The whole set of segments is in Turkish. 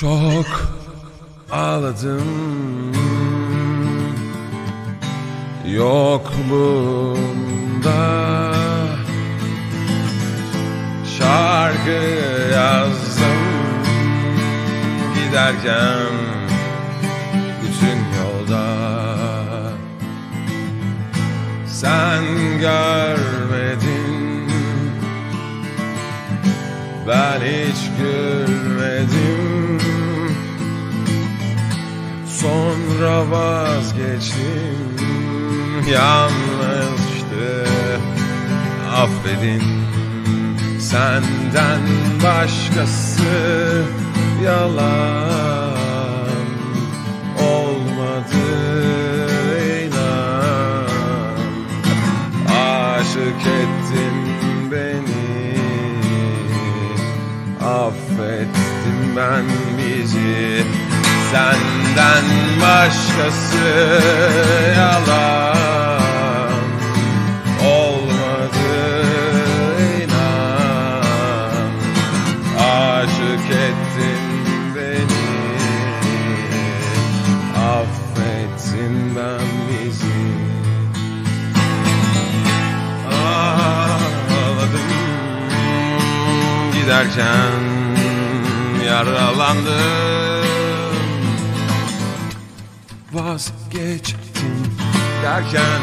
Çok ağladım. Yokluğunda Şarkı yazdım. Giderken Bütün yolda Sen görmedin. Ben hiç gülmedim Sonra vazgeçtim. Yanlıştı Affedin. Senden başkası Yalan Olmadı inan. Aşık ettin beni Affettim ben bizi Senden başkası yalan Olmadı inan Aşık ettin beni Affettin ben bizi. Ağladım. Giderken yaralandım Vazgeçtim derken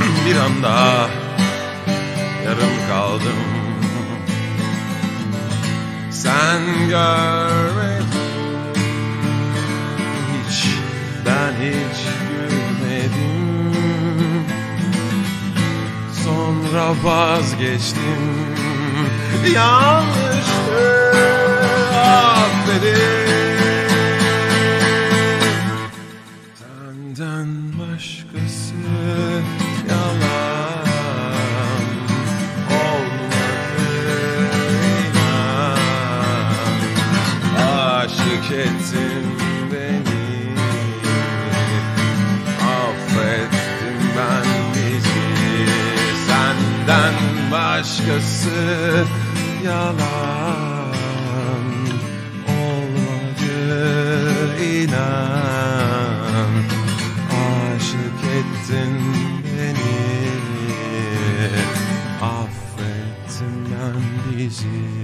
bir anda yarım kaldım. Sen görmedin hiç ben hiç gülmedim. Sonra vazgeçtim. Yanlıştı Aşık ettin beni. Affettim ben bizi. Senden başkası yalan Olmadı inan. Aşık ettin beni. Affettim ben bizi